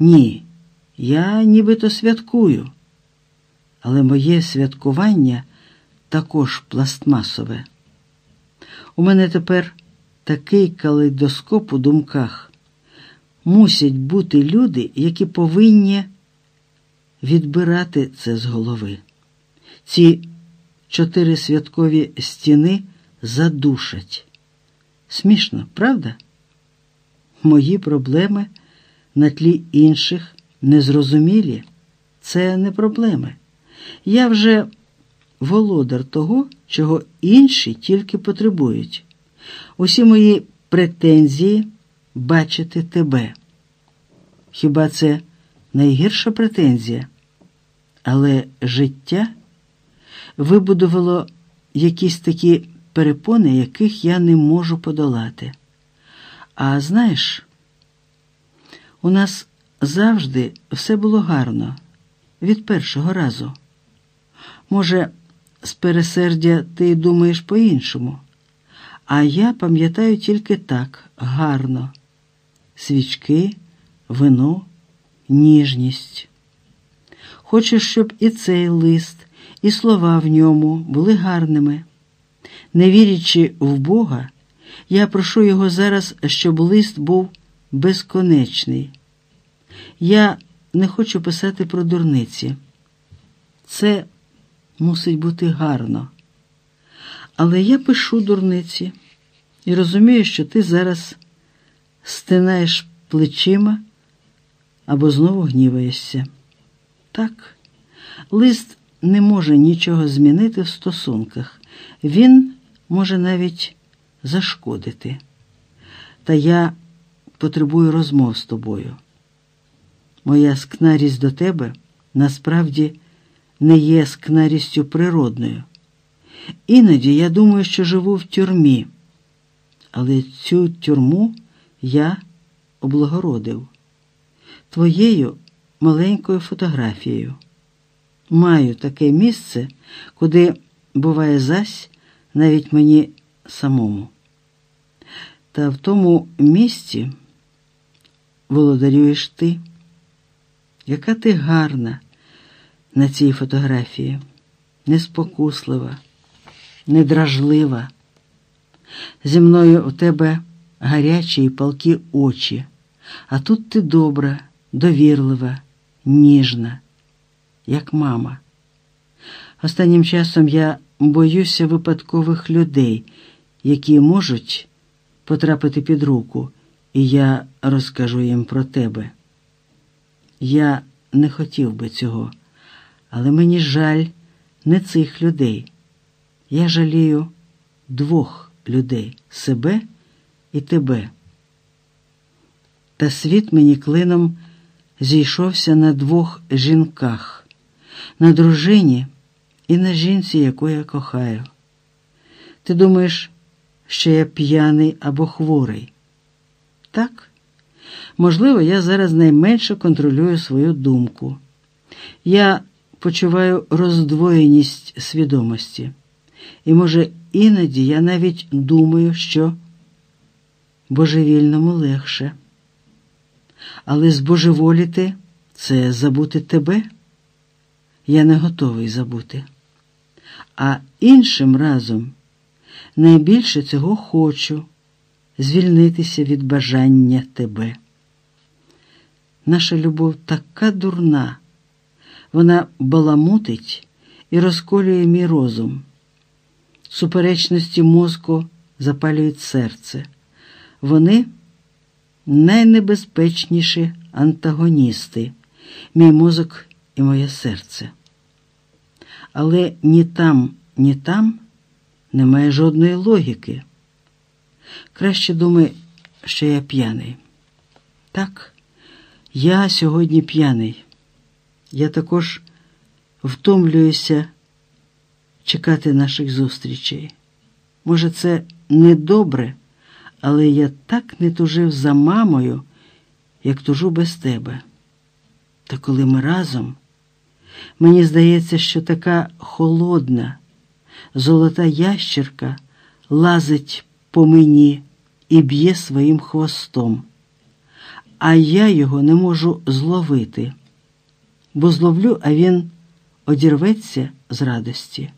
Ні, я нібито святкую, але моє святкування також пластмасове. У мене тепер такий калейдоскоп у думках. Мусять бути люди, які повинні відбирати це з голови. Ці чотири святкові стіни задушать. Смішно, правда? Мої проблеми на тлі інших незрозумілі. Це не проблеми. Я вже володар того, чого інші тільки потребують. Усі мої претензії бачити тебе. Хіба це найгірша претензія? Але життя вибудувало якісь такі перепони, яких я не можу подолати. А знаєш, у нас завжди все було гарно від першого разу. Може, з пересердя ти думаєш по-іншому, а я пам'ятаю тільки так гарно: свічки, вино, ніжність. Хочу, щоб і цей лист, і слова в ньому були гарними. Не вірячи в Бога, я прошу його зараз, щоб лист був безконечний. Я не хочу писати про дурниці. Це мусить бути гарно. Але я пишу дурниці і розумію, що ти зараз стинаєш плечима або знову гніваєшся. Так, лист не може нічого змінити в стосунках. Він може навіть зашкодити. Та я потребую розмов з тобою. Моя скнарість до тебе насправді не є скнарістю природною. Іноді я думаю, що живу в тюрмі, але цю тюрму я облагородив твоєю маленькою фотографією. Маю таке місце, куди буває зась навіть мені самому. Та в тому місці володарюєш ти. Яка ти гарна на цій фотографії, неспокуслива, недражлива. Зі мною у тебе гарячі і палкі очі, а тут ти добра, довірлива, ніжна, як мама. Останнім часом я боюся випадкових людей, які можуть потрапити під руку, і я розкажу їм про тебе. Я не хотів би цього, але мені жаль не цих людей. Я жалію двох людей себе і тебе. Та світ мені клином зійшовся на двох жінках, на дружині і на жінці, яку я кохаю. Ти думаєш, що я п'яний або хворий? Так? Можливо, я зараз найменше контролюю свою думку. Я почуваю роздвоєність свідомості. І, може, іноді я навіть думаю, що божевільному легше. Але збожеволіти це забути тебе. Я не готовий забути. А іншим разом найбільше цього хочу звільнитися від бажання тебе. Наша любов така дурна, вона баламутить і розколює мій розум. Суперечності мозку запалюють серце. Вони найнебезпечніші антагоністи, мій мозок і моє серце. Але ні там, ні там немає жодної логіки. Краще думай, що я п'яний. Так, я сьогодні п'яний. Я також втомлююся чекати наших зустрічей. Може, це не добре, але я так не тужив за мамою, як тужу без тебе. Та коли ми разом, мені здається, що така холодна, золота ящерка лазить по мені і б'є своїм хвостом. а я його не можу зловити, бо зловлю, а він одірветься з радості.